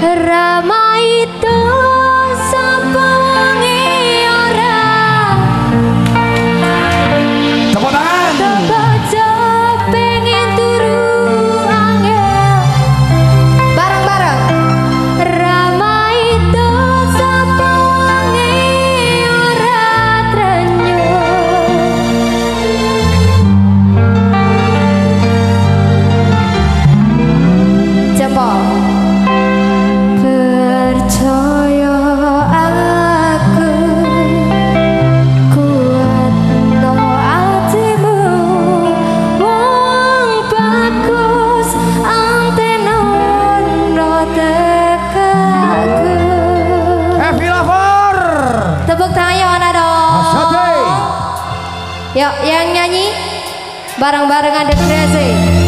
ramai itu Yang nyanyi bareng-bareng ada kreasi